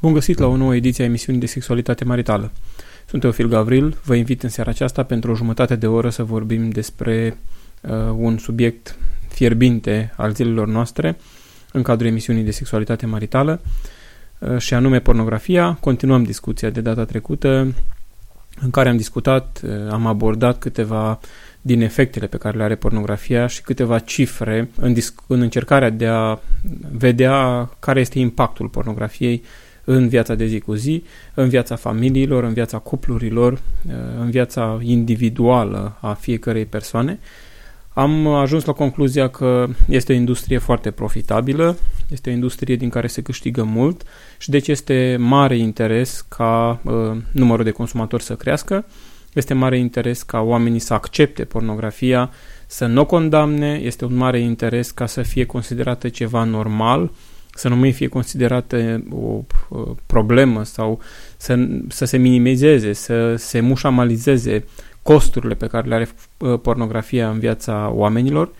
Bun găsit la o nouă ediție a emisiunii de sexualitate maritală. Sunt Teofil Gavril, vă invit în seara aceasta pentru o jumătate de oră să vorbim despre uh, un subiect fierbinte al zilelor noastre în cadrul emisiunii de sexualitate maritală uh, și anume pornografia. Continuăm discuția de data trecută în care am discutat, uh, am abordat câteva din efectele pe care le are pornografia și câteva cifre în, în încercarea de a vedea care este impactul pornografiei în viața de zi cu zi, în viața familiilor, în viața cuplurilor, uh, în viața individuală a fiecărei persoane. Am ajuns la concluzia că este o industrie foarte profitabilă, este o industrie din care se câștigă mult și deci este mare interes ca uh, numărul de consumatori să crească, este mare interes ca oamenii să accepte pornografia, să nu o condamne, este un mare interes ca să fie considerată ceva normal, să nu mai fie considerată o problemă sau să, să se minimizeze, să se mușamalizeze costurile pe care le are uh, pornografia în viața oamenilor.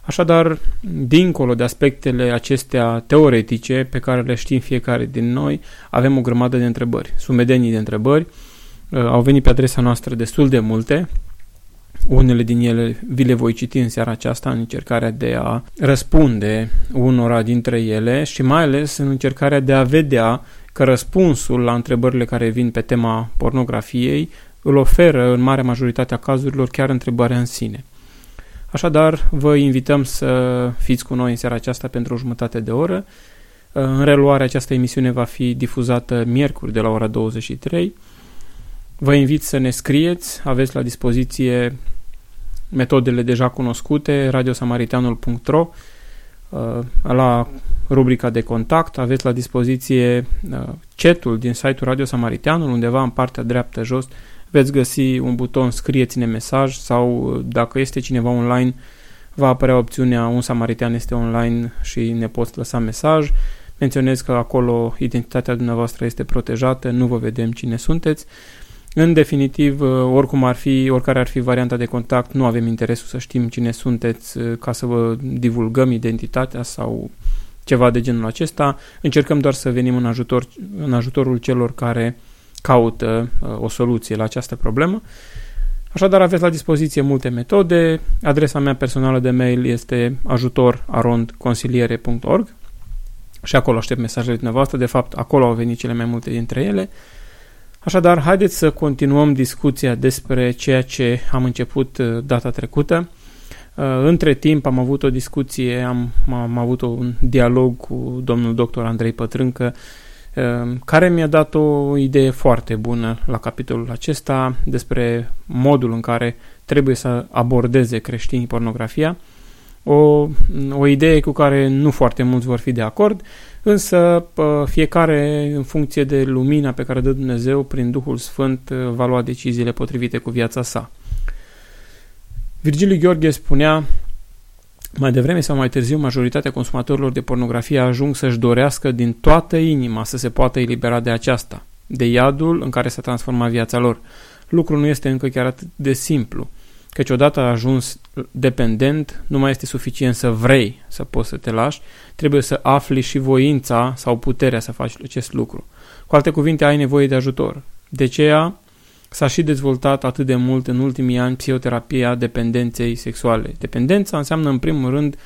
Așadar, dincolo de aspectele acestea teoretice pe care le știm fiecare din noi, avem o grămadă de întrebări, sumedenii de întrebări. Uh, au venit pe adresa noastră destul de multe, unele din ele vi le voi citi în seara aceasta în încercarea de a răspunde unora dintre ele și mai ales în încercarea de a vedea că răspunsul la întrebările care vin pe tema pornografiei îl oferă în marea majoritate a cazurilor chiar întrebarea în sine. Așadar, vă invităm să fiți cu noi în seara aceasta pentru o jumătate de oră. În reluare, această emisiune va fi difuzată miercuri de la ora 23. Vă invit să ne scrieți, aveți la dispoziție metodele deja cunoscute, radiosamariteanul.ro uh, la rubrica de contact aveți la dispoziție uh, chatul din site-ul Radio Samariteanul, undeva în partea dreaptă jos veți găsi un buton scrieți-ne mesaj sau uh, dacă este cineva online va apărea opțiunea un samaritean este online și ne poți lăsa mesaj. Menționez că acolo identitatea dumneavoastră este protejată, nu vă vedem cine sunteți. În definitiv, uh, oricum ar fi, oricare ar fi varianta de contact, nu avem interesul să știm cine sunteți uh, ca să vă divulgăm identitatea sau ceva de genul acesta. Încercăm doar să venim în, ajutor, în ajutorul celor care caută uh, o soluție la această problemă. Așadar, aveți la dispoziție multe metode. Adresa mea personală de mail este ajutorarondconsiliere.org și acolo aștept mesajele dumneavoastră. De fapt, acolo au venit cele mai multe dintre ele. Așadar, haideți să continuăm discuția despre ceea ce am început uh, data trecută. Uh, între timp am avut o discuție, am, am avut un dialog cu domnul doctor Andrei Pătrâncă, uh, care mi-a dat o idee foarte bună la capitolul acesta despre modul în care trebuie să abordeze creștinii pornografia. O, o idee cu care nu foarte mulți vor fi de acord, Însă fiecare, în funcție de lumina pe care dă Dumnezeu, prin Duhul Sfânt, va lua deciziile potrivite cu viața sa. Virgiliu Gheorghe spunea, mai devreme sau mai târziu, majoritatea consumatorilor de pornografie ajung să-și dorească din toată inima să se poată elibera de aceasta, de iadul în care s-a transformat viața lor. Lucrul nu este încă chiar atât de simplu căci odată ajuns dependent, nu mai este suficient să vrei să poți să te lași, trebuie să afli și voința sau puterea să faci acest lucru. Cu alte cuvinte, ai nevoie de ajutor. De aceea s-a și dezvoltat atât de mult în ultimii ani psihoterapia dependenței sexuale. Dependența înseamnă în primul rând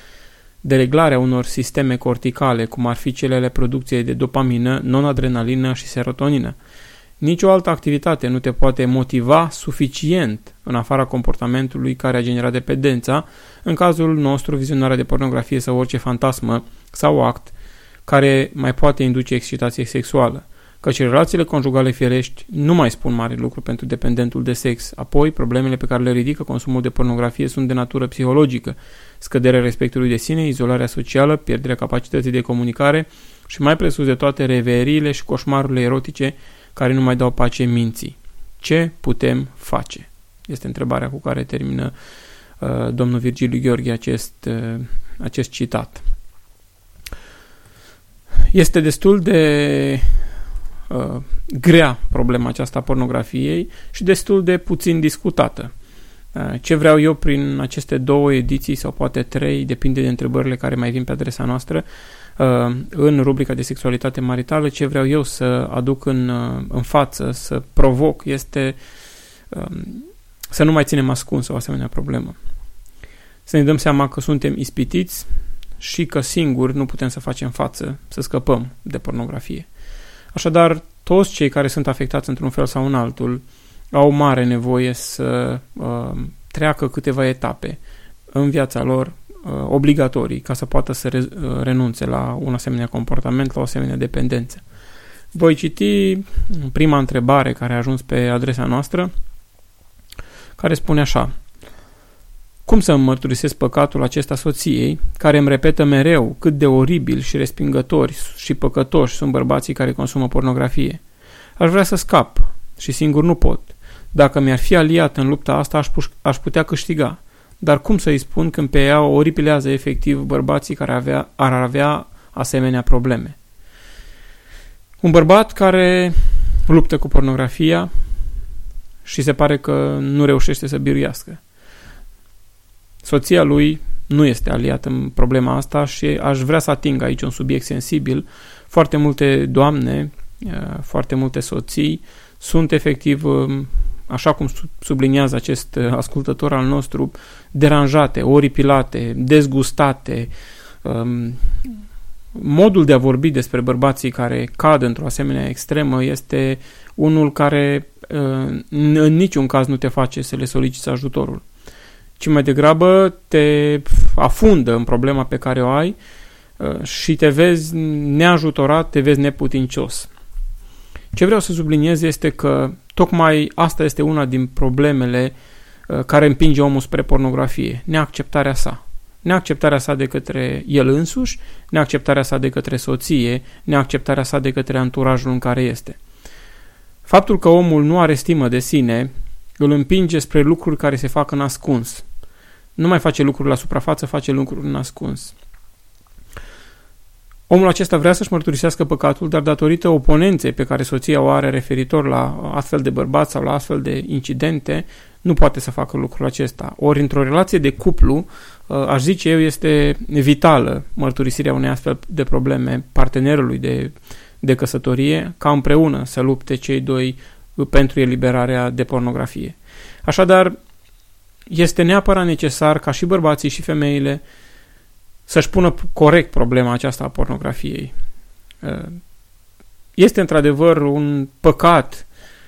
dereglarea unor sisteme corticale, cum ar fi cele ale producției de dopamină, non-adrenalină și serotonină. Nicio altă activitate nu te poate motiva suficient în afara comportamentului care a generat dependența, în cazul nostru vizionarea de pornografie sau orice fantasmă sau act care mai poate induce excitație sexuală. căci relațiile conjugale firești nu mai spun mare lucru pentru dependentul de sex. Apoi, problemele pe care le ridică consumul de pornografie sunt de natură psihologică, scăderea respectului de sine, izolarea socială, pierderea capacității de comunicare și mai presus de toate reveriile și coșmarurile erotice care nu mai dau pace minții. Ce putem face? Este întrebarea cu care termină uh, domnul Virgiliu Gheorghe acest, uh, acest citat. Este destul de uh, grea problema aceasta a pornografiei și destul de puțin discutată. Uh, ce vreau eu prin aceste două ediții sau poate trei, depinde de întrebările care mai vin pe adresa noastră, uh, în rubrica de sexualitate maritală, ce vreau eu să aduc în, uh, în față, să provoc, este um, să nu mai ținem ascuns o asemenea problemă. Să ne dăm seama că suntem ispitiți și că singuri nu putem să facem față, să scăpăm de pornografie. Așadar, toți cei care sunt afectați într-un fel sau în altul au mare nevoie să uh, treacă câteva etape în viața lor uh, obligatorii ca să poată să re, uh, renunțe la un asemenea comportament, la o asemenea dependență. Voi citi prima întrebare care a ajuns pe adresa noastră, care spune așa. Cum să îmi mărturisesc păcatul acesta soției, care îmi repetă mereu cât de oribil și respingători și păcătoși sunt bărbații care consumă pornografie? Aș vrea să scap și singur nu pot. Dacă mi-ar fi aliat în lupta asta, aș, aș putea câștiga. Dar cum să-i spun când pe ea o oripilează efectiv bărbații care avea, ar avea asemenea probleme? Un bărbat care luptă cu pornografia și se pare că nu reușește să biruiască. Soția lui nu este aliată în problema asta și aș vrea să ating aici un subiect sensibil. Foarte multe doamne, eh, foarte multe soții sunt efectiv, eh, așa cum subliniază acest eh, ascultător al nostru, deranjate, oripilate, dezgustate. Modul de a vorbi despre bărbații care cad într-o asemenea extremă este unul care în niciun caz nu te face să le soliciți ajutorul ci mai degrabă te afundă în problema pe care o ai uh, și te vezi neajutorat, te vezi neputincios. Ce vreau să subliniez este că tocmai asta este una din problemele uh, care împinge omul spre pornografie, neacceptarea sa. Neacceptarea sa de către el însuși, neacceptarea sa de către soție, neacceptarea sa de către anturajul în care este. Faptul că omul nu are stimă de sine îl împinge spre lucruri care se fac în ascuns, nu mai face lucruri la suprafață, face lucruri în ascuns. Omul acesta vrea să-și mărturisească păcatul, dar datorită oponenței pe care soția o are referitor la astfel de bărbați sau la astfel de incidente, nu poate să facă lucrul acesta. Ori într-o relație de cuplu, uh, aș zice eu, este vitală mărturisirea unei astfel de probleme partenerului de, de căsătorie, ca împreună să lupte cei doi pentru eliberarea de pornografie. Așadar, este neapărat necesar ca și bărbații și femeile să-și pună corect problema aceasta a pornografiei. Uh, este într-adevăr un păcat,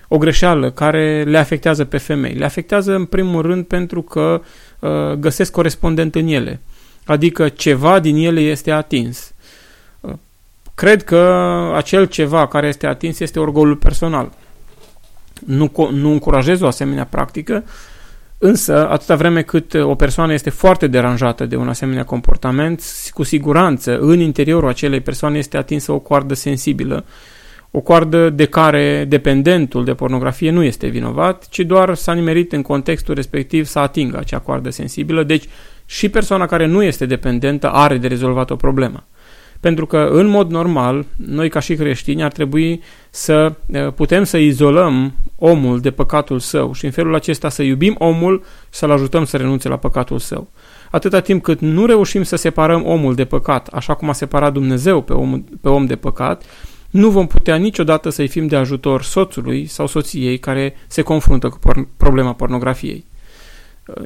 o greșeală care le afectează pe femei. Le afectează în primul rând pentru că uh, găsesc corespondent în ele, adică ceva din ele este atins. Uh, cred că acel ceva care este atins este orgolul personal. Nu, nu încurajez o asemenea practică, Însă, atâta vreme cât o persoană este foarte deranjată de un asemenea comportament, cu siguranță, în interiorul acelei persoane este atinsă o coardă sensibilă, o coardă de care dependentul de pornografie nu este vinovat, ci doar s-a nimerit în contextul respectiv să atingă acea coardă sensibilă, deci și persoana care nu este dependentă are de rezolvat o problemă. Pentru că, în mod normal, noi ca și creștini ar trebui să putem să izolăm omul de păcatul său și în felul acesta să iubim omul și să-l ajutăm să renunțe la păcatul său. Atâta timp cât nu reușim să separăm omul de păcat, așa cum a separat Dumnezeu pe om, pe om de păcat, nu vom putea niciodată să-i fim de ajutor soțului sau soției care se confruntă cu por- problema pornografiei.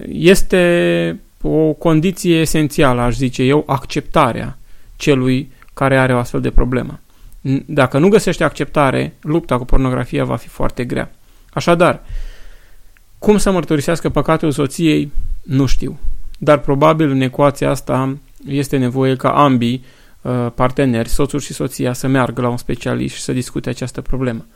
Este o condiție esențială, aș zice eu, acceptarea celui care are o astfel de problemă. Dacă nu găsește acceptare, lupta cu pornografia va fi foarte grea. Așadar, cum să mărturisească păcatul soției, nu știu. Dar probabil în ecuația asta este nevoie ca ambii uh, parteneri, soțul și soția, să meargă la un specialist și să discute această problemă.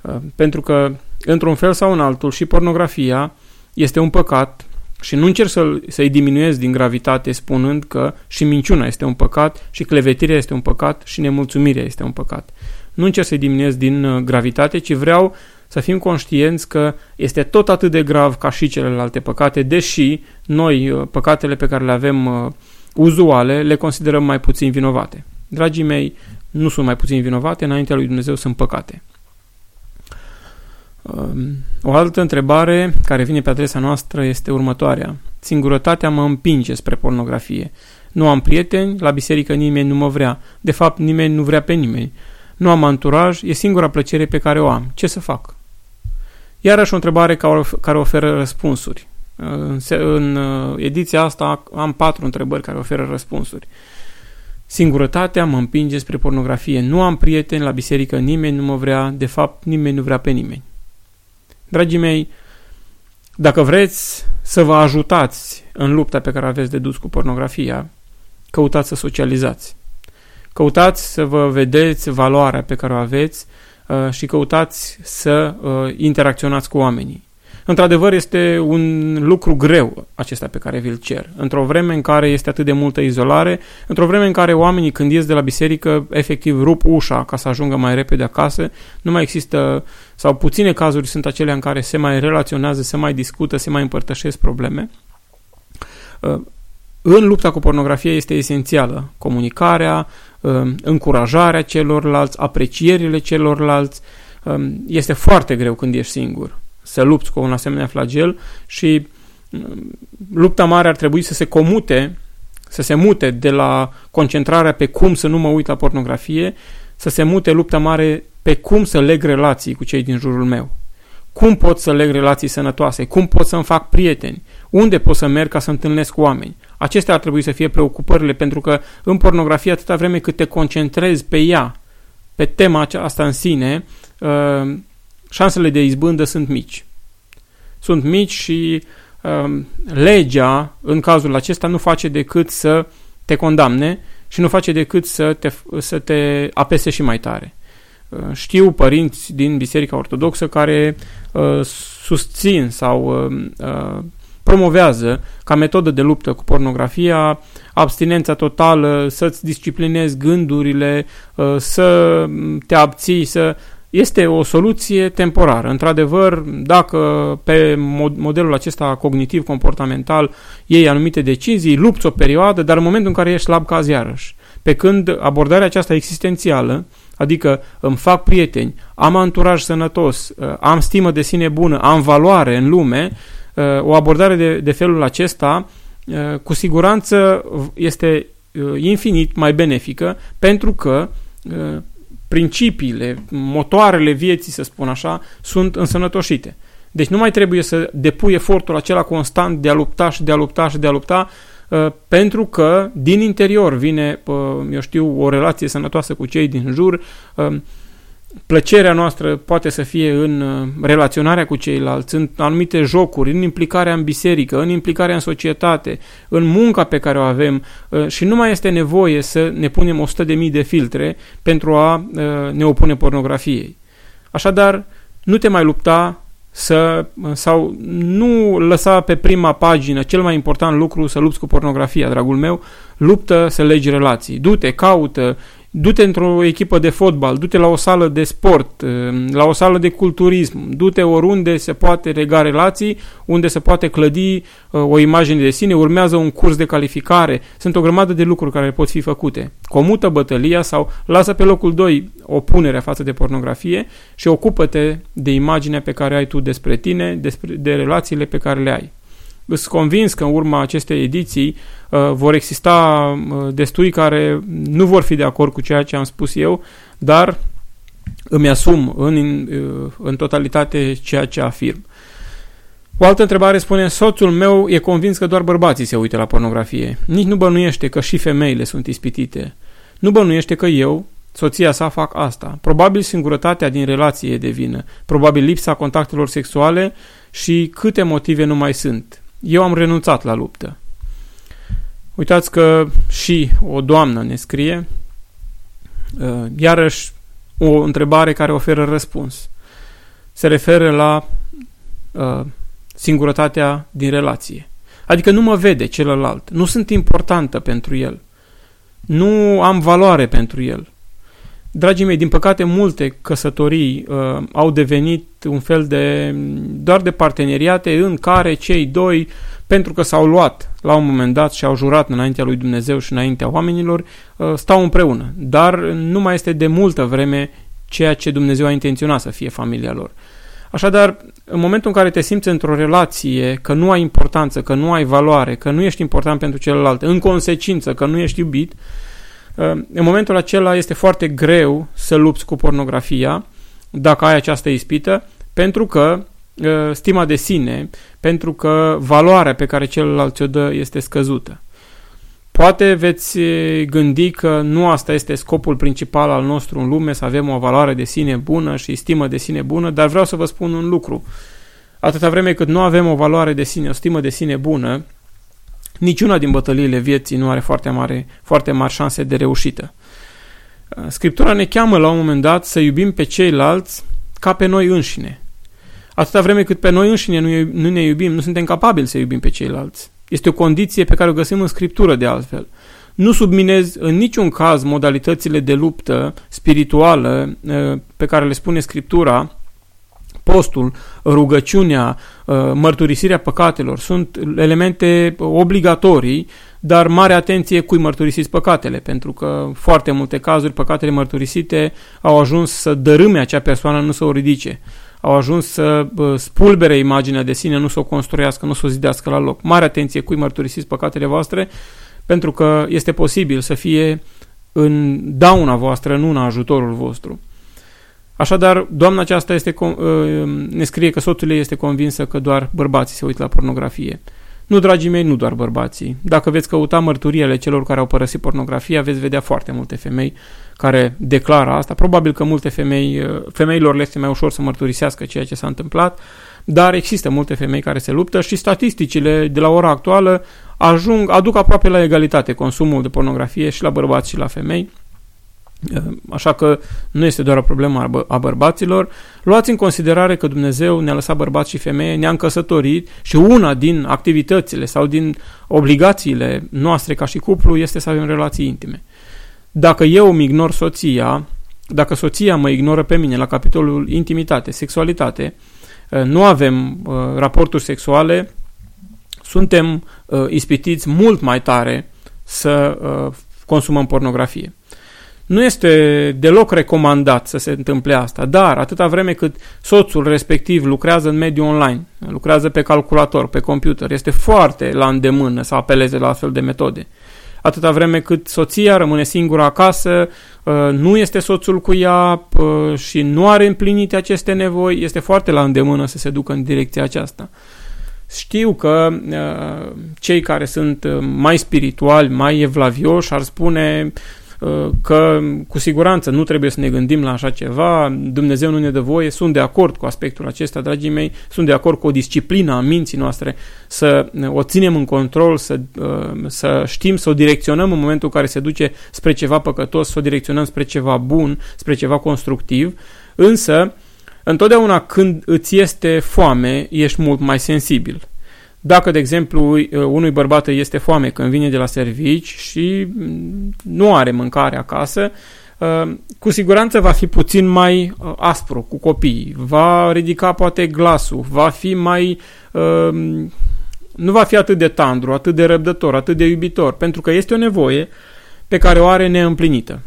Uh, pentru că, într-un fel sau în altul, și pornografia este un păcat și nu încerc să, să-i diminuez din gravitate spunând că și minciuna este un păcat, și clevetirea este un păcat, și nemulțumirea este un păcat. Nu încerc să-i diminuez din uh, gravitate, ci vreau să fim conștienți că este tot atât de grav ca și celelalte păcate, deși noi uh, păcatele pe care le avem uh, uzuale le considerăm mai puțin vinovate. Dragii mei, nu sunt mai puțin vinovate, înaintea lui Dumnezeu sunt păcate. Um, o altă întrebare care vine pe adresa noastră este următoarea. Singurătatea mă împinge spre pornografie. Nu am prieteni, la biserică nimeni nu mă vrea. De fapt, nimeni nu vrea pe nimeni. Nu am anturaj, e singura plăcere pe care o am. Ce să fac? Iarăși o întrebare care oferă răspunsuri. În uh, ediția asta am patru întrebări care oferă răspunsuri. Singurătatea mă împinge spre pornografie. Nu am prieteni la biserică, nimeni nu mă vrea, de fapt nimeni nu vrea pe nimeni. Dragii mei, dacă vreți să vă ajutați în lupta pe care aveți de dus cu pornografia, căutați să socializați. Căutați să vă vedeți valoarea pe care o aveți uh, și căutați să uh, interacționați cu oamenii. Într-adevăr, este un lucru greu acesta pe care vi-l cer. Într-o vreme în care este atât de multă izolare, într-o vreme în care oamenii când ies de la biserică efectiv rup ușa ca să ajungă mai repede acasă, nu mai există, sau puține cazuri sunt acelea în care se mai relaționează, se mai discută, se mai împărtășesc probleme. Uh, în lupta cu pornografia este esențială comunicarea, um, încurajarea celorlalți, aprecierile celorlalți. Um, este foarte greu când ești singur să lupți cu un asemenea flagel și um, lupta mare ar trebui să se comute, să se mute de la concentrarea pe cum să nu mă uit la pornografie, să se mute lupta mare pe cum să leg relații cu cei din jurul meu. Cum pot să leg relații sănătoase? Cum pot să-mi fac prieteni? Unde pot să merg ca să întâlnesc oameni? Acestea ar trebui să fie preocupările, pentru că în pornografie, atâta vreme cât te concentrezi pe ea, pe tema asta în sine, uh, șansele de izbândă sunt mici. Sunt mici și um, legea, în cazul acesta, nu face decât să te condamne și nu face decât să te, să te apese și mai tare. Uh, știu părinți din Biserica Ortodoxă care uh, susțin sau uh, uh, promovează ca metodă de luptă cu pornografia abstinența totală, să-ți disciplinezi gândurile, uh, să te abții, să este o soluție temporară. Într-adevăr, dacă pe modelul acesta cognitiv-comportamental iei anumite decizii, lupți o perioadă, dar în momentul în care ești slab cazi iarăși. Pe când abordarea aceasta existențială, adică îmi fac prieteni, am anturaj sănătos, uh, am stimă de sine bună, am valoare în lume, uh, o abordare de, de felul acesta uh, cu siguranță este infinit mai benefică pentru că principiile, motoarele vieții, să spun așa, sunt însănătoșite. Deci nu mai trebuie să depui efortul acela constant de a lupta și de a lupta și de a lupta, pentru că din interior vine, eu știu, o relație sănătoasă cu cei din jur, plăcerea noastră poate să fie în uh, relaționarea cu ceilalți, în anumite jocuri, în implicarea în biserică, în implicarea în societate, în munca pe care o avem uh, și nu mai este nevoie să ne punem 100.000 de filtre pentru a uh, ne opune pornografiei. Așadar, nu te mai lupta să, sau nu lăsa pe prima pagină cel mai important lucru să lupți cu pornografia, dragul meu, luptă să legi relații. Du-te, caută, du-te într-o echipă de fotbal, du-te la o sală de sport, eh, la o sală de culturism, du-te oriunde se poate rega relații, unde se poate clădi eh, o imagine de sine, urmează un curs de calificare, sunt o grămadă de lucruri care pot fi făcute. Comută bătălia sau lasă pe locul 2 opunerea față de pornografie și ocupă-te de imaginea pe care ai tu despre tine, despre, de relațiile pe care le ai. Sunt convins că în urma acestei ediții uh, vor exista uh, destui care nu vor fi de acord cu ceea ce am spus eu, dar îmi asum în, uh, în totalitate ceea ce afirm. O altă întrebare spune, soțul meu e convins că doar bărbații se uită la pornografie. Nici nu bănuiește că și femeile sunt ispitite. Nu bănuiește că eu, soția sa, fac asta. Probabil singurătatea din relație e de vină. Probabil lipsa contactelor sexuale și câte motive nu mai sunt. Eu am renunțat la luptă. Uitați că și o doamnă ne scrie, Iarăși, o întrebare care oferă răspuns. Se referă la singurătatea din relație. Adică nu mă vede celălalt, nu sunt importantă pentru el, nu am valoare pentru el. Dragii mei, din păcate, multe căsătorii uh, au devenit un fel de doar de parteneriate în care cei doi, pentru că s-au luat la un moment dat și au jurat înaintea lui Dumnezeu și înaintea oamenilor, uh, stau împreună. Dar nu mai este de multă vreme ceea ce Dumnezeu a intenționat să fie familia lor. Așadar, în momentul în care te simți într-o relație că nu ai importanță, că nu ai valoare, că nu ești important pentru celălalt, în consecință că nu ești iubit, în momentul acela este foarte greu să lupți cu pornografia dacă ai această ispită, pentru că stima de sine, pentru că valoarea pe care celălalt ți-o dă este scăzută. Poate veți gândi că nu asta este scopul principal al nostru în lume, să avem o valoare de sine bună și stimă de sine bună, dar vreau să vă spun un lucru. Atâta vreme cât nu avem o valoare de sine, o stimă de sine bună, niciuna din bătăliile vieții nu are foarte, mare, foarte mari șanse de reușită. Scriptura ne cheamă la un moment dat să iubim pe ceilalți ca pe noi înșine. Atâta vreme cât pe noi înșine nu ne iubim, nu suntem capabili să iubim pe ceilalți. Este o condiție pe care o găsim în Scriptură de altfel. Nu subminez în niciun caz modalitățile de luptă spirituală eh, pe care le spune Scriptura, postul, rugăciunea, eh, mărturisirea păcatelor. Sunt elemente obligatorii, dar mare atenție cui mărturisiți păcatele, pentru că foarte multe cazuri păcatele mărturisite au ajuns să dărâme acea persoană, nu să o ridice au ajuns să spulbere imaginea de sine, nu să o construiască, nu să o zidească la loc. Mare atenție cui mărturisiți păcatele voastre, pentru că este posibil să fie în dauna voastră, nu în ajutorul vostru. Așadar, doamna aceasta este, ă, ne scrie că soțul ei este convinsă că doar bărbații se uită la pornografie. Nu, dragii mei, nu doar bărbații. Dacă veți căuta mărturiile celor care au părăsit pornografia, veți vedea foarte multe femei care declară asta. Probabil că multe femei, uh, femeilor le este mai ușor să mărturisească ceea ce s-a întâmplat, dar există multe femei care se luptă și statisticile de la ora actuală ajung, aduc aproape la egalitate consumul de pornografie și la bărbați și la femei. Uh, așa că nu este doar o problemă a bărbaților. Luați în considerare că Dumnezeu ne-a lăsat bărbați și femeie, ne-a încăsătorit și una din activitățile sau din obligațiile noastre ca și cuplu este să avem relații intime. Dacă eu îmi ignor soția, dacă soția mă ignoră pe mine la capitolul intimitate, sexualitate, uh, nu avem uh, raporturi sexuale, suntem uh, ispitiți mult mai tare să consumăm pornografie. Nu este deloc recomandat să se întâmple asta, dar atâta vreme cât soțul respectiv lucrează în mediul online, lucrează pe calculator, pe computer, este foarte la îndemână să apeleze la astfel de metode atâta vreme cât soția rămâne singură acasă, uh, nu este soțul cu ea uh, și nu are împlinite aceste nevoi, este foarte la îndemână să se ducă în direcția aceasta. Știu că uh, cei care sunt mai spirituali, mai evlavioși, ar spune Uh, că cu siguranță nu trebuie să ne gândim la așa ceva, Dumnezeu nu ne dă voie, sunt de acord cu aspectul acesta, dragii mei, sunt de acord cu o disciplină a minții noastre, să o ținem în control, să, uh, să știm să o direcționăm în momentul în care se duce spre ceva păcătos, să o direcționăm spre ceva bun, spre ceva constructiv, însă întotdeauna când îți este foame, ești mult mai sensibil. Dacă, de exemplu, unui bărbat este foame când vine de la servici și nu are mâncare acasă, uh, cu siguranță va fi puțin mai uh, aspru cu copiii, va ridica poate glasul, va fi mai... Uh, nu va fi atât de tandru, atât de răbdător, atât de iubitor, pentru că este o nevoie pe care o are neîmplinită.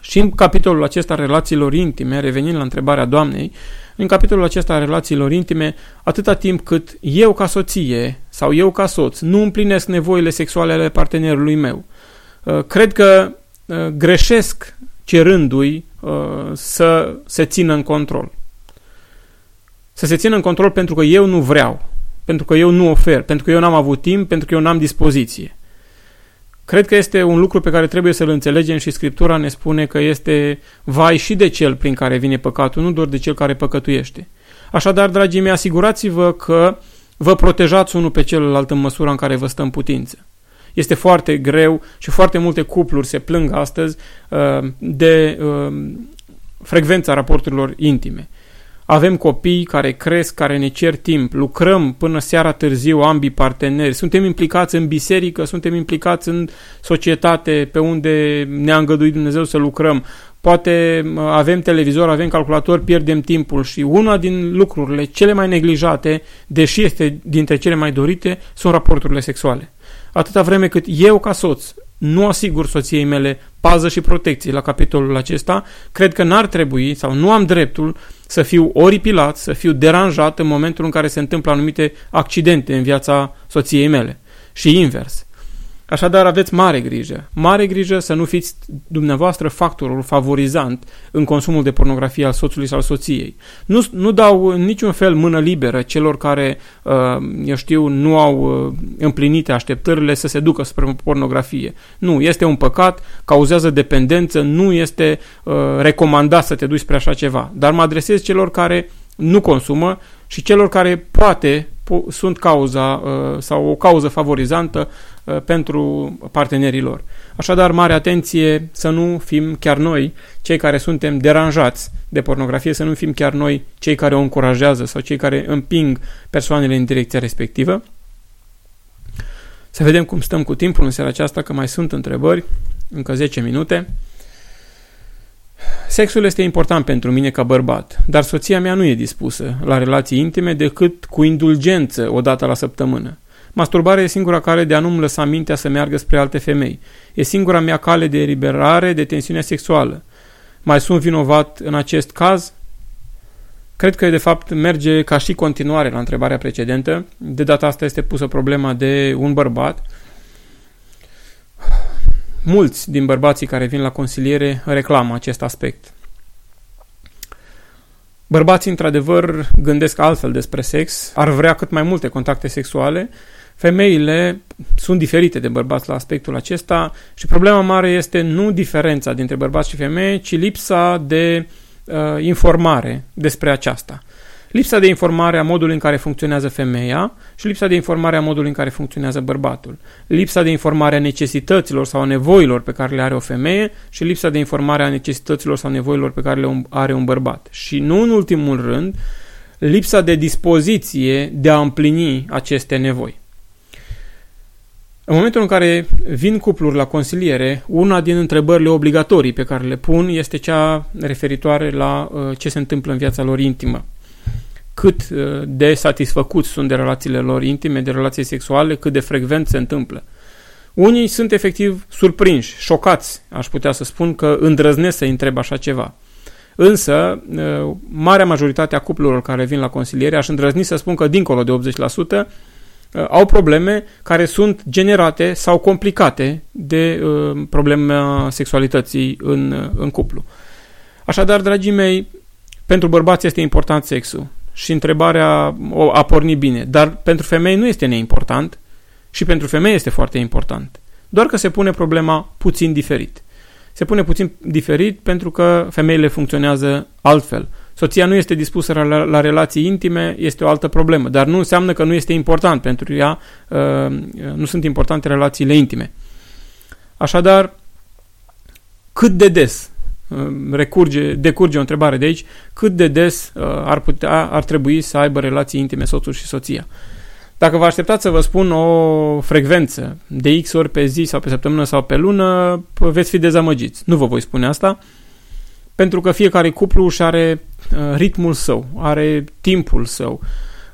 Și în capitolul acesta relațiilor intime, revenind la întrebarea doamnei, în capitolul acesta a relațiilor intime, atâta timp cât eu ca soție sau eu ca soț nu împlinesc nevoile sexuale ale partenerului meu, uh, cred că uh, greșesc cerându-i uh, să se țină în control. Să se țină în control pentru că eu nu vreau, pentru că eu nu ofer, pentru că eu n-am avut timp, pentru că eu n-am dispoziție. Cred că este un lucru pe care trebuie să-l înțelegem și Scriptura ne spune că este vai și de cel prin care vine păcatul, nu doar de cel care păcătuiește. Așadar, dragii mei, asigurați-vă că vă protejați unul pe celălalt în măsura în care vă stă în putință. Este foarte greu și foarte multe cupluri se plâng astăzi uh, de uh, frecvența raporturilor intime. Avem copii care cresc, care ne cer timp, lucrăm până seara târziu ambii parteneri, suntem implicați în biserică, suntem implicați în societate pe unde ne-a îngăduit Dumnezeu să lucrăm. Poate avem televizor, avem calculator, pierdem timpul și una din lucrurile cele mai neglijate, deși este dintre cele mai dorite, sunt raporturile sexuale. Atâta vreme cât eu ca soț nu asigur soției mele pază și protecție la capitolul acesta, cred că n-ar trebui sau nu am dreptul să fiu oripilat, să fiu deranjat în momentul în care se întâmplă anumite accidente în viața soției mele. Și invers. Așadar, aveți mare grijă. Mare grijă să nu fiți dumneavoastră factorul favorizant în consumul de pornografie al soțului sau soției. Nu, nu dau în niciun fel mână liberă celor care, uh, eu știu, nu au uh, împlinite așteptările să se ducă spre pornografie. Nu, este un păcat, cauzează dependență, nu este uh, recomandat să te duci spre așa ceva. Dar mă adresez celor care nu consumă și celor care poate sunt cauza uh, sau o cauză favorizantă uh, pentru partenerii lor. Așadar, mare atenție să nu fim chiar noi cei care suntem deranjați de pornografie, să nu fim chiar noi cei care o încurajează sau cei care împing persoanele în direcția respectivă. Să vedem cum stăm cu timpul în seara aceasta, că mai sunt întrebări, încă 10 minute. Sexul este important pentru mine ca bărbat, dar soția mea nu e dispusă la relații intime decât cu indulgență o dată la săptămână. Masturbarea e singura cale de a nu-mi lăsa mintea să meargă spre alte femei. E singura mea cale de eliberare de tensiune sexuală. Mai sunt vinovat în acest caz? Cred că de fapt merge ca și continuare la întrebarea precedentă. De data asta este pusă problema de un bărbat mulți din bărbații care vin la consiliere reclamă acest aspect. Bărbații, într-adevăr, gândesc altfel despre sex, ar vrea cât mai multe contacte sexuale, femeile sunt diferite de bărbați la aspectul acesta și problema mare este nu diferența dintre bărbați și femei, ci lipsa de uh, informare despre aceasta lipsa de informare a modului în care funcționează femeia și lipsa de informare a modului în care funcționează bărbatul. Lipsa de informare a necesităților sau a nevoilor pe care le are o femeie și lipsa de informare a necesităților sau nevoilor pe care le are un bărbat. Și nu în ultimul rând, lipsa de dispoziție de a împlini aceste nevoi. În momentul în care vin cupluri la consiliere, una din întrebările obligatorii pe care le pun este cea referitoare la uh, ce se întâmplă în viața lor intimă cât uh, de satisfăcuți sunt de relațiile lor intime, de relații sexuale, cât de frecvent se întâmplă. Unii sunt efectiv surprinși, șocați, aș putea să spun că îndrăznesc să întreb așa ceva. Însă, uh, marea majoritate a cuplurilor care vin la consiliere, aș îndrăzni să spun că dincolo de 80%, uh, au probleme care sunt generate sau complicate de problema sexualității în, în cuplu. Așadar, dragii mei, pentru bărbați este important sexul și întrebarea o, a pornit bine. Dar pentru femei nu este neimportant și pentru femei este foarte important. Doar că se pune problema puțin diferit. Se pune puțin diferit pentru că femeile funcționează altfel. Soția nu este dispusă la, la relații intime, este o altă problemă, dar nu înseamnă că nu este important pentru ea, uh, nu sunt importante relațiile intime. Așadar, cât de des recurge, decurge o întrebare de aici, cât de des uh, ar, putea, ar trebui să aibă relații intime soțul și soția. Dacă vă așteptați să vă spun o frecvență de X ori pe zi sau pe săptămână sau pe lună, veți fi dezamăgiți. Nu vă voi spune asta, pentru că fiecare cuplu își are uh, ritmul său, are timpul său.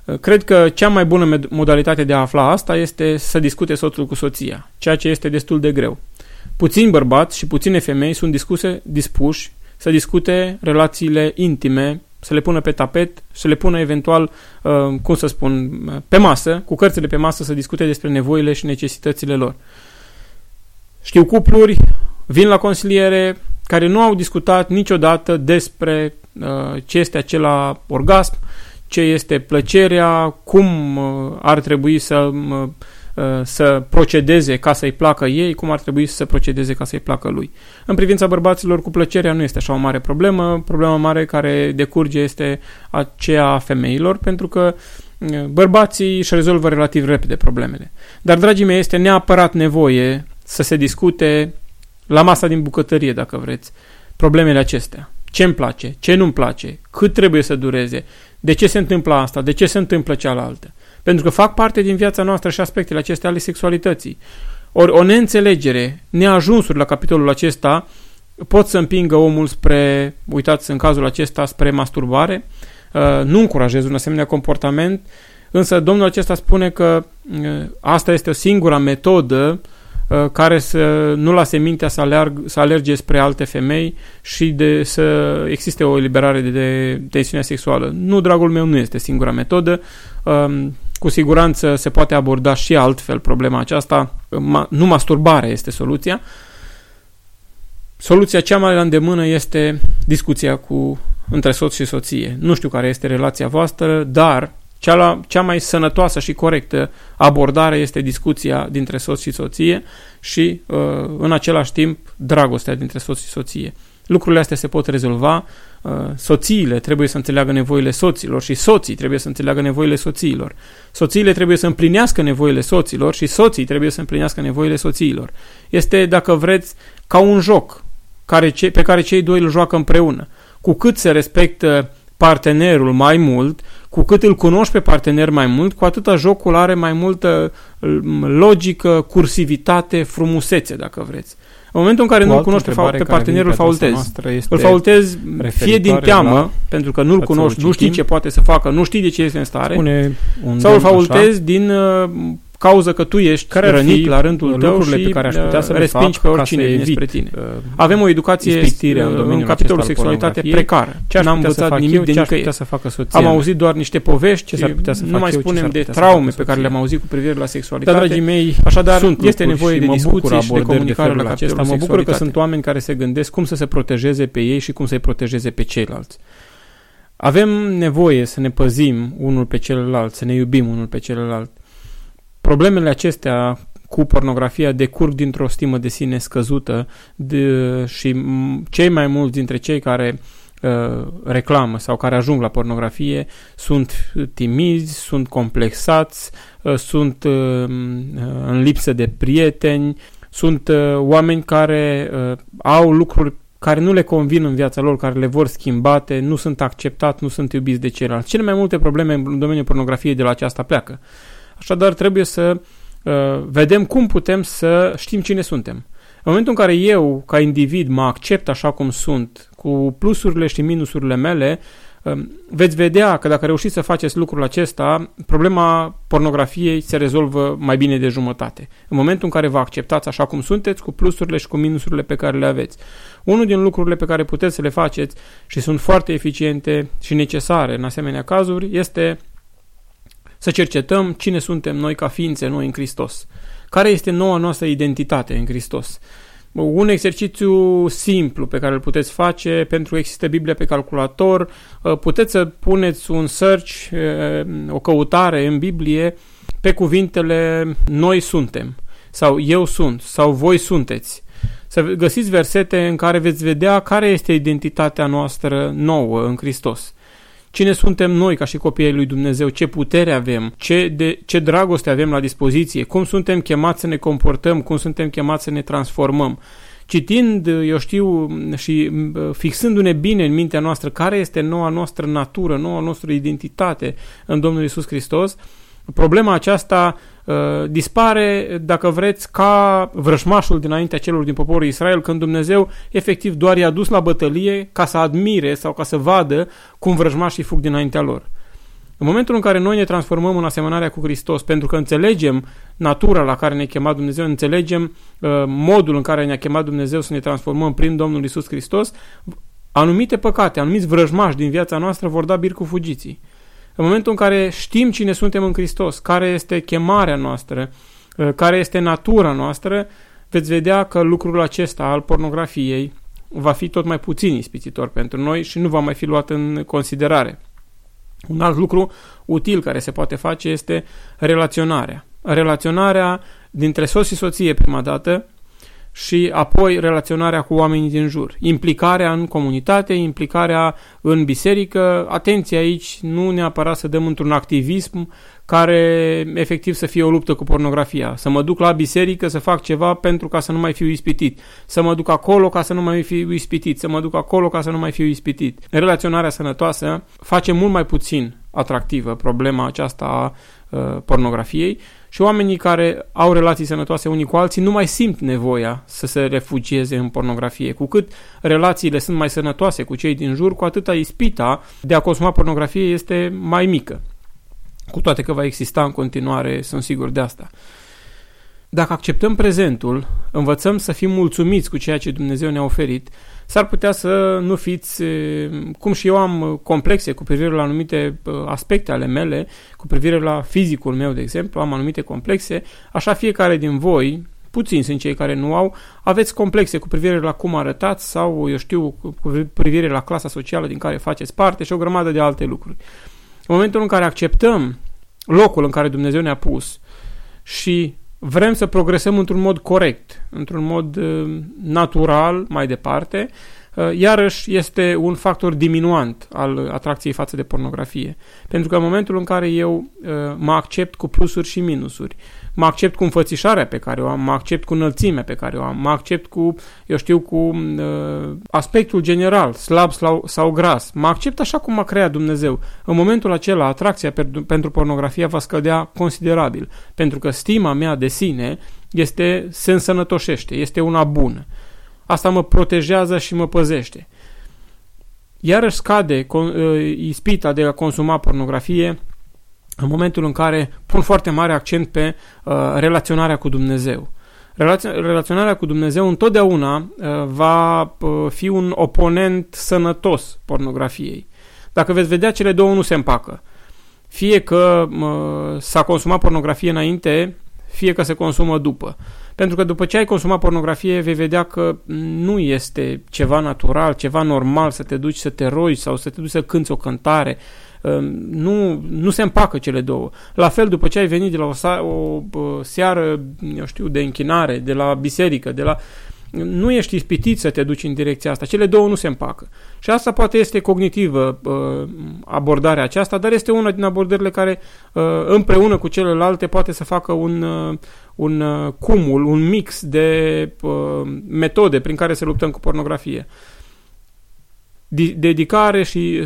Uh, cred că cea mai bună modalitate de a afla asta este să discute soțul cu soția, ceea ce este destul de greu. Puțini bărbați și puține femei sunt discuse, dispuși să discute relațiile intime, să le pună pe tapet, să le pună eventual, uh, cum să spun, pe masă, cu cărțile pe masă să discute despre nevoile și necesitățile lor. Știu cupluri, vin la consiliere, care nu au discutat niciodată despre uh, ce este acela orgasm, ce este plăcerea, cum uh, ar trebui să uh, Uh, să procedeze ca să-i placă ei, cum ar trebui să procedeze ca să-i placă lui. În privința bărbaților, cu plăcerea nu este așa o mare problemă. Problema mare care decurge este aceea a femeilor, pentru că bărbații își rezolvă relativ repede problemele. Dar, dragii mei, este neapărat nevoie să se discute la masa din bucătărie, dacă vreți, problemele acestea. Ce îmi place, ce nu-mi place, cât trebuie să dureze, de ce se întâmplă asta, de ce se întâmplă cealaltă. Pentru că fac parte din viața noastră și aspectele acestea ale sexualității. Ori o neînțelegere, neajunsuri la capitolul acesta pot să împingă omul spre, uitați în cazul acesta, spre masturbare. Uh, nu încurajez un asemenea comportament, însă domnul acesta spune că uh, asta este o singura metodă uh, care să nu lase mintea să, alerg, să alerge spre alte femei și de să existe o eliberare de, de tensiune sexuală. Nu, dragul meu, nu este singura metodă. Um, cu siguranță se poate aborda și altfel problema aceasta. Nu masturbarea este soluția. Soluția cea mai la îndemână este discuția cu între soț și soție. Nu știu care este relația voastră, dar cea, la, cea mai sănătoasă și corectă abordare este discuția dintre soț și soție și, uh, în același timp, dragostea dintre soț și soție. Lucrurile astea se pot rezolva. Uh, soțiile trebuie să înțeleagă nevoile soților și soții trebuie să înțeleagă nevoile soțiilor. Soțiile trebuie să împlinească nevoile soților și soții trebuie să împlinească nevoile soțiilor. Este, dacă vreți, ca un joc care, pe care cei doi îl joacă împreună. Cu cât se respectă partenerul mai mult, cu cât îl cunoști pe partener mai mult, cu atâta jocul are mai multă logică, cursivitate, frumusețe, dacă vreți. În momentul în care nu-l cunoști pe, pe partenerul, îl faultezi. Îl faultezi fie din teamă, la pentru că nu-l cunoști, nu știi ce poate să facă, nu știi de ce este în stare, sau îl faultezi așa. din uh, cauză că tu ești care rănit la rândul tău și pe care aș putea să respingi pe oricine vine spre tine. Uh, Avem o educație în, în, în capitolul sexualitate precară. Ce n-am învățat nimic de nicăieri. Să facă soția Am auzit doar niște povești, ce s-ar putea să nu mai spunem de traume pe care le-am auzit cu privire la sexualitate. Dar, dragii mei, așadar este nevoie de discuții și de comunicare la acesta. Mă bucur că sunt oameni care se gândesc cum să se protejeze pe ei și cum să-i protejeze pe ceilalți. Avem nevoie să ne păzim unul pe celălalt, să ne iubim unul pe celălalt. Problemele acestea cu pornografia decurg dintr-o stimă de sine scăzută de, și cei mai mulți dintre cei care uh, reclamă sau care ajung la pornografie sunt timizi, sunt complexați, uh, sunt uh, în lipsă de prieteni, sunt uh, oameni care uh, au lucruri care nu le convin în viața lor, care le vor schimbate, nu sunt acceptați, nu sunt iubiți de ceilalți. Cele mai multe probleme în domeniul pornografiei de la aceasta pleacă. Așadar, trebuie să uh, vedem cum putem să știm cine suntem. În momentul în care eu, ca individ, mă accept așa cum sunt, cu plusurile și minusurile mele, uh, veți vedea că dacă reușiți să faceți lucrul acesta, problema pornografiei se rezolvă mai bine de jumătate. În momentul în care vă acceptați așa cum sunteți, cu plusurile și cu minusurile pe care le aveți. Unul din lucrurile pe care puteți să le faceți și sunt foarte eficiente și necesare în asemenea cazuri este să cercetăm cine suntem noi ca ființe noi în Hristos. Care este noua noastră identitate în Hristos. Un exercițiu simplu pe care îl puteți face pentru există Biblia pe calculator, uh, puteți să puneți un search, uh, o căutare în Biblie pe cuvintele noi suntem sau eu sunt sau voi sunteți. Să găsiți versete în care veți vedea care este identitatea noastră nouă în Hristos. Cine suntem noi ca și copiii lui Dumnezeu? Ce putere avem? Ce, de, ce dragoste avem la dispoziție? Cum suntem chemați să ne comportăm? Cum suntem chemați să ne transformăm? Citind, eu știu, și fixându-ne bine în mintea noastră care este noua noastră natură, noua noastră identitate în Domnul Isus Hristos, problema aceasta uh, dispare, dacă vreți, ca vrășmașul dinaintea celor din poporul Israel, când Dumnezeu efectiv doar i-a dus la bătălie ca să admire sau ca să vadă cum vrăjmașii fug dinaintea lor. În momentul în care noi ne transformăm în asemănarea cu Hristos, pentru că înțelegem natura la care ne-a chemat Dumnezeu, înțelegem uh, modul în care ne-a chemat Dumnezeu să ne transformăm prin Domnul Isus Hristos, anumite păcate, anumiți vrăjmași din viața noastră vor da bir cu fugiții. În momentul în care știm cine suntem în Hristos, care este chemarea noastră, uh, care este natura noastră, veți vedea că lucrul acesta al pornografiei va fi tot mai puțin ispititor pentru noi și nu va mai fi luat în considerare. Un alt lucru util care se poate face este relaționarea. Relaționarea dintre soț și soție prima dată și apoi relaționarea cu oamenii din jur. Implicarea în comunitate, implicarea în biserică. Atenție aici, nu neapărat să dăm într-un activism care efectiv să fie o luptă cu pornografia. Să mă duc la biserică să fac ceva pentru ca să nu mai fiu ispitit. Să mă duc acolo ca să nu mai fiu ispitit. Să mă duc acolo ca să nu mai fiu ispitit. Relaționarea sănătoasă face mult mai puțin atractivă problema aceasta a uh, pornografiei și oamenii care au relații sănătoase unii cu alții nu mai simt nevoia să se refugieze în pornografie. Cu cât relațiile sunt mai sănătoase cu cei din jur, cu atâta ispita de a consuma pornografie este mai mică. Cu toate că va exista în continuare, sunt sigur de asta. Dacă acceptăm prezentul, învățăm să fim mulțumiți cu ceea ce Dumnezeu ne-a oferit, s-ar putea să nu fiți, cum și eu am complexe cu privire la anumite aspecte ale mele, cu privire la fizicul meu, de exemplu, am anumite complexe, așa fiecare din voi, puțini sunt cei care nu au, aveți complexe cu privire la cum arătați sau, eu știu, cu privire la clasa socială din care faceți parte și o grămadă de alte lucruri. În momentul în care acceptăm locul în care Dumnezeu ne-a pus și vrem să progresăm într-un mod corect, într-un mod uh, natural mai departe, uh, iarăși este un factor diminuant al atracției față de pornografie. Pentru că în momentul în care eu uh, mă accept cu plusuri și minusuri, mă accept cu înfățișarea pe care o am, mă accept cu înălțimea pe care o am, mă accept cu, eu știu, cu uh, aspectul general, slab sau, sau gras, mă accept așa cum m-a creat Dumnezeu. În momentul acela, atracția per, pentru pornografia va scădea considerabil, pentru că stima mea de sine este, se însănătoșește, este una bună. Asta mă protejează și mă păzește. Iarăși scade uh, ispita de a consuma pornografie în momentul în care pun foarte mare accent pe uh, relaționarea cu Dumnezeu. Relația, relaționarea cu Dumnezeu întotdeauna uh, va uh, fi un oponent sănătos pornografiei. Dacă veți vedea, cele două nu se împacă. Fie că uh, s-a consumat pornografie înainte, fie că se consumă după. Pentru că după ce ai consumat pornografie, vei vedea că nu este ceva natural, ceva normal să te duci să te rogi sau să te duci să cânți o cântare, Ehm, nu, nu se împacă cele două. La fel, după ce ai venit de la o, o, o seară, eu știu, de închinare, de la biserică, de la nu ești ispitit să te duci în direcția asta. Cele două nu se împacă. Și asta poate este cognitivă uh, abordarea aceasta, dar este una din abordările care uh, împreună cu celelalte poate să facă un, uh, un cumul, un mix de metode prin care să luptăm cu pornografie. Dedicare și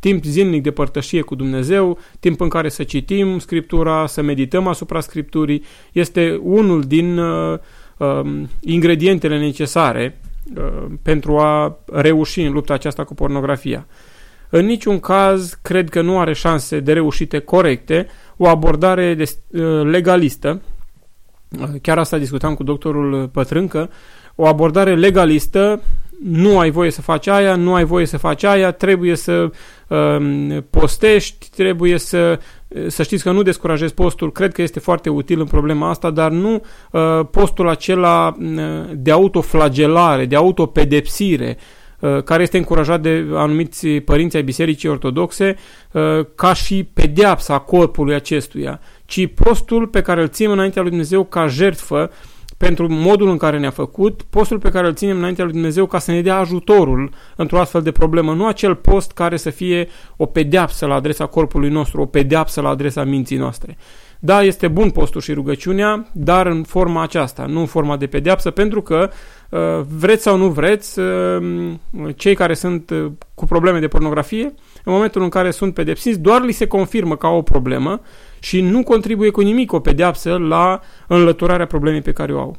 timp zilnic de părtășie cu Dumnezeu, timp în care să citim Scriptura, să medităm asupra Scripturii, este unul din uh, uh, ingredientele necesare uh, pentru a reuși în lupta aceasta cu pornografia. În niciun caz cred că nu are șanse de reușite corecte o abordare de, uh, legalistă, uh, chiar asta discutam cu doctorul Pătrâncă, o abordare legalistă nu ai voie să faci aia, nu ai voie să faci aia, trebuie să uh, postești, trebuie să, să știți că nu descurajezi postul, cred că este foarte util în problema asta, dar nu uh, postul acela uh, de autoflagelare, de autopedepsire, uh, care este încurajat de anumiți părinți ai Bisericii Ortodoxe uh, ca și pedeapsa corpului acestuia, ci postul pe care îl ținem înaintea lui Dumnezeu ca jertfă pentru modul în care ne-a făcut, postul pe care îl ținem înaintea lui Dumnezeu ca să ne dea ajutorul într-o astfel de problemă, nu acel post care să fie o pedeapsă la adresa corpului nostru, o pedeapsă la adresa minții noastre. Da, este bun postul și rugăciunea, dar în forma aceasta, nu în forma de pedeapsă, pentru că uh, vreți sau nu vreți, uh, cei care sunt uh, cu probleme de pornografie, în momentul în care sunt pedepsiți, doar li se confirmă ca o problemă și nu contribuie cu nimic o pedeapsă la înlăturarea problemei pe care o au.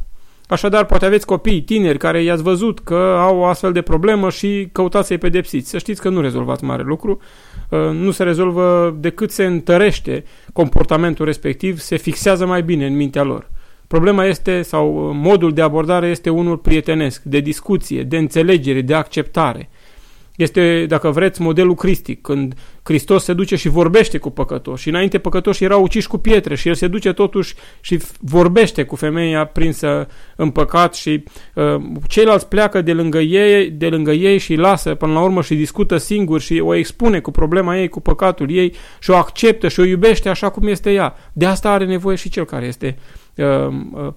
Așadar, poate aveți copii tineri care i-ați văzut că au o astfel de problemă și căutați să-i pedepsiți. Să știți că nu rezolvați mare lucru, uh, nu se rezolvă decât se întărește comportamentul respectiv, se fixează mai bine în mintea lor. Problema este, sau modul de abordare este unul prietenesc, de discuție, de înțelegere, de acceptare. Este, dacă vreți, modelul cristic, când Hristos se duce și vorbește cu păcătoși. Și înainte păcătoși erau uciși cu pietre și el se duce totuși și vorbește cu femeia prinsă în păcat și uh, ceilalți pleacă de lângă, ei, de lângă ei și lasă până la urmă și discută singur și o expune cu problema ei, cu păcatul ei și o acceptă și o iubește așa cum este ea. De asta are nevoie și cel care este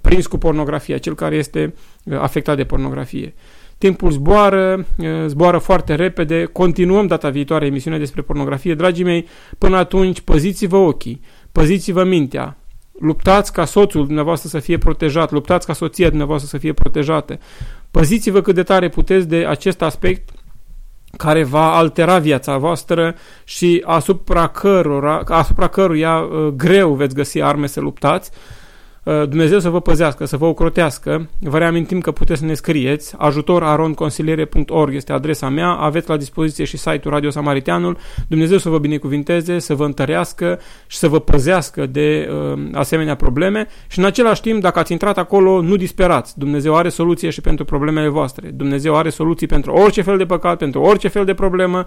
prins cu pornografia, cel care este afectat de pornografie. Timpul zboară, zboară foarte repede, continuăm data viitoare emisiune despre pornografie. Dragii mei, până atunci păziți-vă ochii, păziți-vă mintea, luptați ca soțul dumneavoastră să fie protejat, luptați ca soția dumneavoastră să fie protejată. Păziți-vă cât de tare puteți de acest aspect care va altera viața voastră și asupra, cărora, asupra căruia uh, greu veți găsi arme să luptați, Uh, Dumnezeu să vă păzească, să vă ocrotească. Vă reamintim că puteți să ne scrieți. ajutoraronconsiliere.org este adresa mea. Aveți la dispoziție și site-ul Radio Samariteanul. Dumnezeu să vă binecuvinteze, să vă întărească și să vă păzească de uh, asemenea probleme. Și în același timp, dacă ați intrat acolo, nu disperați. Dumnezeu are soluție și pentru problemele voastre. Dumnezeu are soluții pentru orice fel de păcat, pentru orice fel de problemă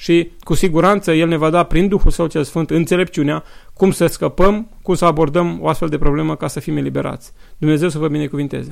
și cu siguranță El ne va da prin Duhul Său cel Sfânt înțelepciunea cum să scăpăm, cum să abordăm o astfel de problemă ca să fim eliberați. Dumnezeu să vă binecuvinteze!